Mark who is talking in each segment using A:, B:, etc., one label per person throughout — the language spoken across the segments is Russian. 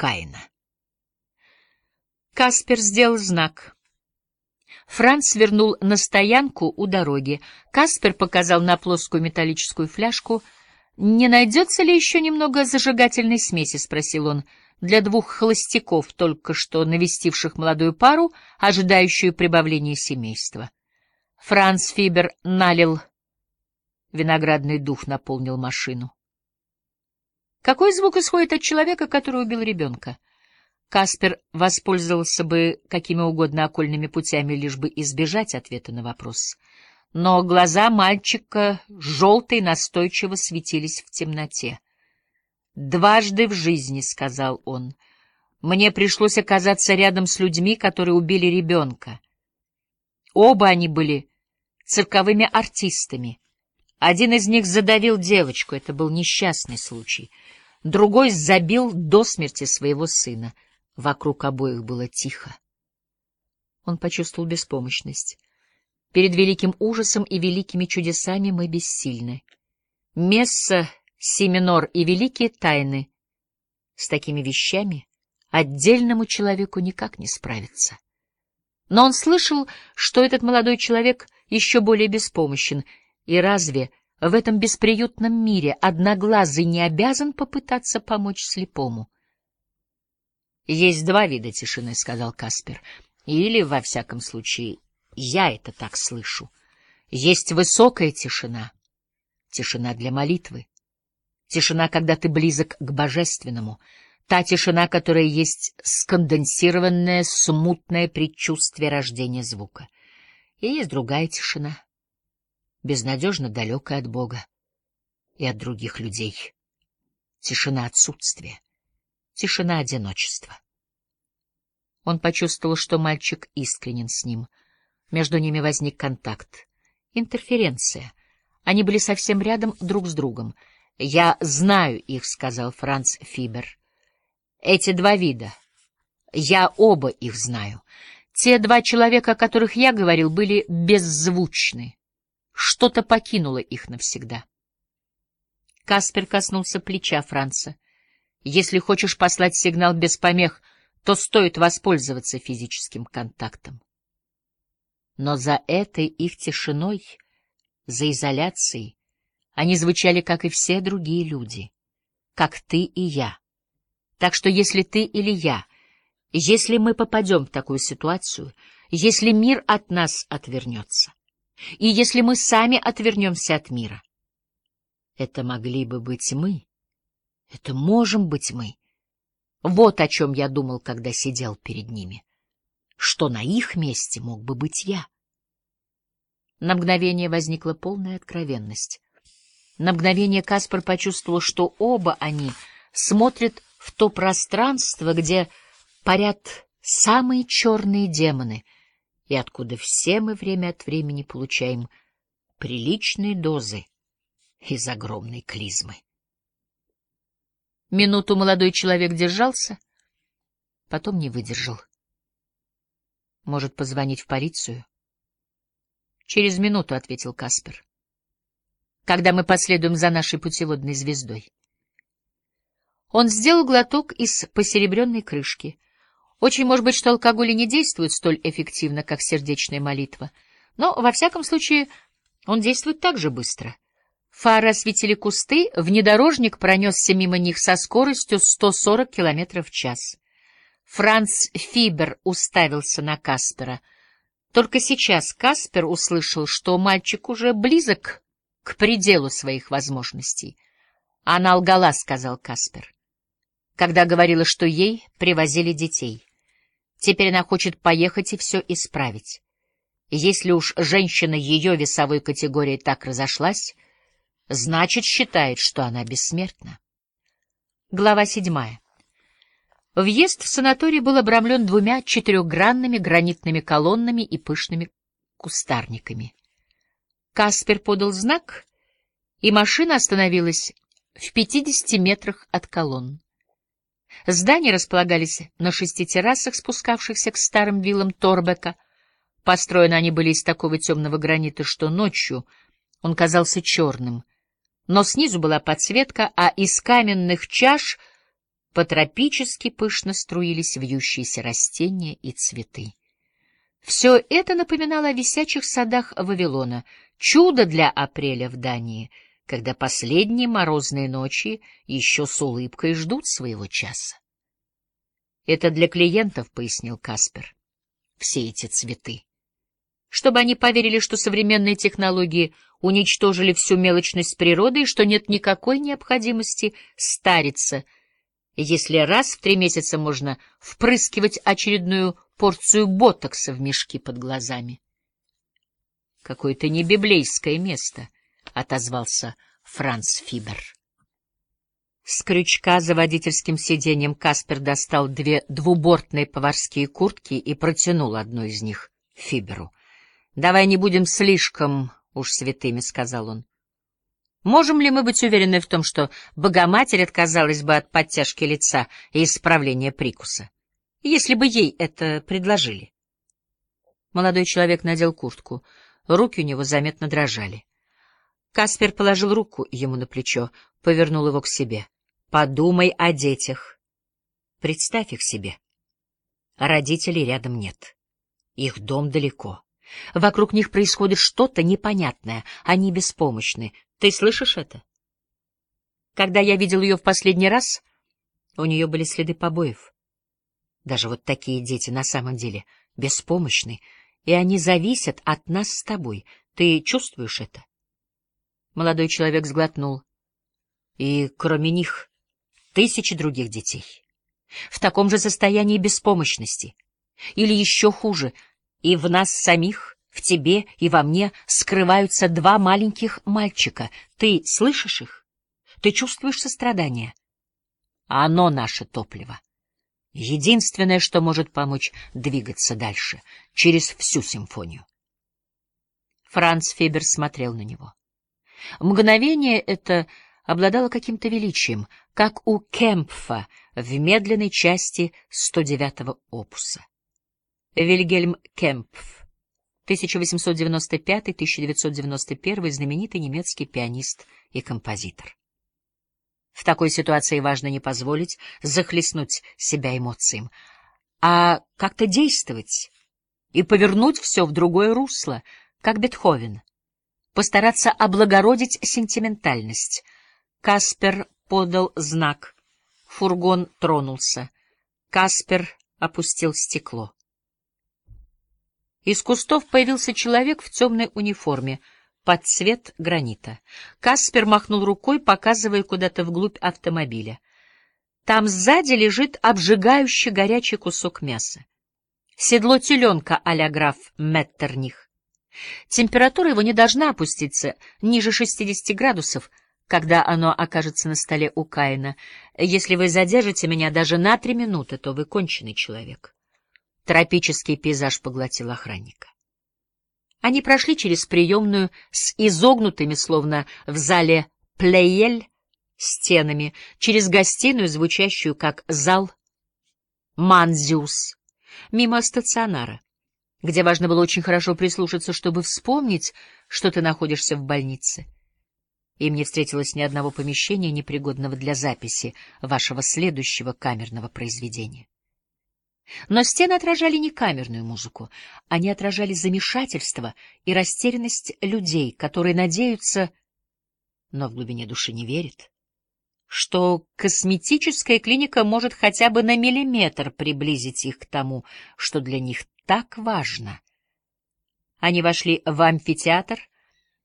A: Каина. Каспер сделал знак. Франц свернул на стоянку у дороги. Каспер показал на плоскую металлическую фляжку. «Не найдется ли еще немного зажигательной смеси?» — спросил он. «Для двух холостяков, только что навестивших молодую пару, ожидающую прибавления семейства». Франц Фибер налил. Виноградный дух наполнил машину. Какой звук исходит от человека, который убил ребенка? Каспер воспользовался бы какими угодно окольными путями, лишь бы избежать ответа на вопрос. Но глаза мальчика желтые настойчиво светились в темноте. «Дважды в жизни», — сказал он, — «мне пришлось оказаться рядом с людьми, которые убили ребенка. Оба они были цирковыми артистами. Один из них задавил девочку, это был несчастный случай. Другой забил до смерти своего сына — Вокруг обоих было тихо. Он почувствовал беспомощность. Перед великим ужасом и великими чудесами мы бессильны. Месса, Симинор и великие тайны. С такими вещами отдельному человеку никак не справиться. Но он слышал, что этот молодой человек еще более беспомощен, и разве в этом бесприютном мире одноглазый не обязан попытаться помочь слепому? Есть два вида тишины, — сказал Каспер. Или, во всяком случае, я это так слышу. Есть высокая тишина, тишина для молитвы, тишина, когда ты близок к божественному, та тишина, которая есть сконденсированное, смутное предчувствие рождения звука. И есть другая тишина, безнадежно далекая от Бога и от других людей. Тишина отсутствия тишина одиночества. Он почувствовал, что мальчик искренен с ним. Между ними возник контакт. Интерференция. Они были совсем рядом друг с другом. «Я знаю их», — сказал Франц Фибер. «Эти два вида. Я оба их знаю. Те два человека, о которых я говорил, были беззвучны. Что-то покинуло их навсегда». Каспер коснулся плеча Франца. Если хочешь послать сигнал без помех, то стоит воспользоваться физическим контактом. Но за этой их тишиной, за изоляцией, они звучали, как и все другие люди, как ты и я. Так что если ты или я, если мы попадем в такую ситуацию, если мир от нас отвернется, и если мы сами отвернемся от мира, это могли бы быть мы, это можем быть мы. Вот о чем я думал, когда сидел перед ними. Что на их месте мог бы быть я? На мгновение возникла полная откровенность. На мгновение Каспар почувствовал, что оба они смотрят в то пространство, где парят самые черные демоны, и откуда все мы время от времени получаем приличные дозы из огромной клизмы. Минуту молодой человек держался, потом не выдержал. Может, позвонить в полицию? Через минуту, — ответил Каспер, — когда мы последуем за нашей путеводной звездой. Он сделал глоток из посеребренной крышки. Очень может быть, что алкоголь не действует столь эффективно, как сердечная молитва, но, во всяком случае, он действует так же быстро — Фары осветили кусты, внедорожник пронесся мимо них со скоростью 140 км в час. Франц Фибер уставился на Каспера. Только сейчас Каспер услышал, что мальчик уже близок к пределу своих возможностей. «Она лгала», — сказал Каспер, когда говорила, что ей привозили детей. Теперь она хочет поехать и все исправить. Если уж женщина ее весовой категории так разошлась, значит, считает, что она бессмертна. Глава седьмая. Въезд в санаторий был обрамлен двумя четырехгранными гранитными колоннами и пышными кустарниками. Каспер подал знак, и машина остановилась в пятидесяти метрах от колонн. Здания располагались на шести террасах, спускавшихся к старым виллам Торбека. Построены они были из такого темного гранита, что ночью он казался черным — но снизу была подсветка, а из каменных чаш по-тропически пышно струились вьющиеся растения и цветы. Все это напоминало о висячих садах Вавилона, чудо для апреля в Дании, когда последние морозные ночи еще с улыбкой ждут своего часа. «Это для клиентов», — пояснил Каспер, — «все эти цветы» чтобы они поверили, что современные технологии уничтожили всю мелочность природы и что нет никакой необходимости стариться, если раз в три месяца можно впрыскивать очередную порцию ботокса в мешки под глазами. «Какое-то не библейское место», — отозвался Франц Фибер. С крючка за водительским сиденьем Каспер достал две двубортные поварские куртки и протянул одну из них Фиберу. «Давай не будем слишком уж святыми», — сказал он. «Можем ли мы быть уверены в том, что Богоматерь отказалась бы от подтяжки лица и исправления прикуса, если бы ей это предложили?» Молодой человек надел куртку. Руки у него заметно дрожали. Каспер положил руку ему на плечо, повернул его к себе. «Подумай о детях. Представь их себе. Родителей рядом нет. Их дом далеко. Вокруг них происходит что-то непонятное. Они беспомощны. Ты слышишь это? Когда я видел ее в последний раз, у нее были следы побоев. Даже вот такие дети на самом деле беспомощны, и они зависят от нас с тобой. Ты чувствуешь это? Молодой человек сглотнул. И кроме них тысячи других детей. В таком же состоянии беспомощности. Или еще хуже — и в нас самих, в тебе и во мне скрываются два маленьких мальчика. Ты слышишь их? Ты чувствуешь сострадание? Оно наше топливо. Единственное, что может помочь двигаться дальше, через всю симфонию. Франц Фебер смотрел на него. Мгновение это обладало каким-то величием, как у Кемпфа в медленной части 109-го опуса. Вильгельм Кемпф, 1895-1991, знаменитый немецкий пианист и композитор. В такой ситуации важно не позволить захлестнуть себя эмоциям, а как-то действовать и повернуть все в другое русло, как Бетховен. Постараться облагородить сентиментальность. Каспер подал знак. Фургон тронулся. Каспер опустил стекло. Из кустов появился человек в темной униформе, под цвет гранита. Каспер махнул рукой, показывая куда-то вглубь автомобиля. Там сзади лежит обжигающий горячий кусок мяса. Седло теленка а-ля граф Меттерних. Температура его не должна опуститься ниже 60 градусов, когда оно окажется на столе у Каина. Если вы задержите меня даже на три минуты, то вы конченый человек. Тропический пейзаж поглотил охранника. Они прошли через приемную с изогнутыми, словно в зале Плеель, стенами, через гостиную, звучащую как зал Манзиус, мимо стационара, где важно было очень хорошо прислушаться, чтобы вспомнить, что ты находишься в больнице. Им не встретилось ни одного помещения, непригодного для записи вашего следующего камерного произведения. Но стены отражали не камерную музыку, они отражали замешательство и растерянность людей, которые надеются, но в глубине души не верят, что косметическая клиника может хотя бы на миллиметр приблизить их к тому, что для них так важно. Они вошли в амфитеатр,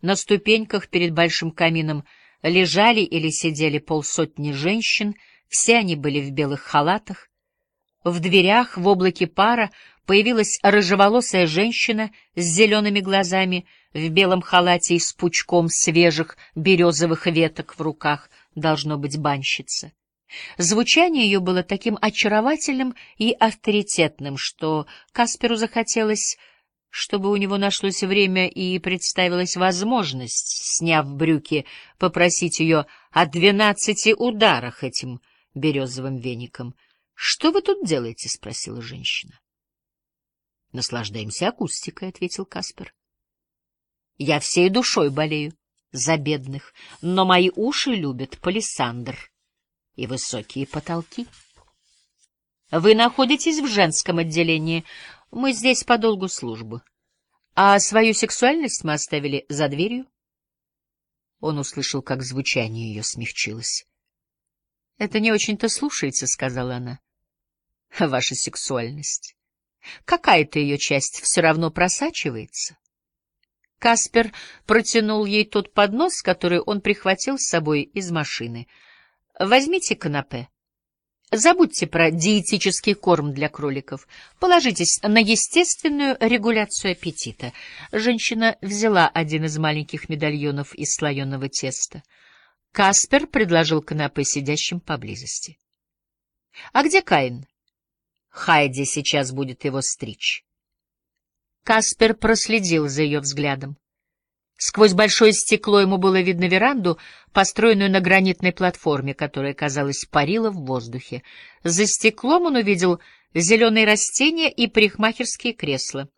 A: на ступеньках перед большим камином лежали или сидели полсотни женщин, все они были в белых халатах, в дверях в облаке пара появилась рыжеволосая женщина с зелеными глазами, в белом халате и с пучком свежих березовых веток в руках, должно быть банщица. Звучание ее было таким очаровательным и авторитетным, что Касперу захотелось, чтобы у него нашлось время и представилась возможность, сняв брюки, попросить ее о двенадцати ударах этим березовым веником — что вы тут делаете? — спросила женщина. — Наслаждаемся акустикой, — ответил Каспер. — Я всей душой болею за бедных, но мои уши любят палисандр. и высокие потолки. Вы находитесь в женском отделении. Мы здесь по долгу службы. А свою сексуальность мы оставили за дверью. Он услышал, как звучание ее смягчилось. — Это не очень-то слушается, — сказала она. — Ваша сексуальность. Какая-то ее часть все равно просачивается. Каспер протянул ей тот поднос, который он прихватил с собой из машины. — Возьмите канапе. Забудьте про диетический корм для кроликов. Положитесь на естественную регуляцию аппетита. Женщина взяла один из маленьких медальонов из слоеного теста. Каспер предложил канапе сидящим поблизости. — А где Каин? Хайди сейчас будет его стричь. Каспер проследил за ее взглядом. Сквозь большое стекло ему было видно веранду, построенную на гранитной платформе, которая, казалось, парила в воздухе. За стеклом он увидел зеленые растения и парикмахерские кресла.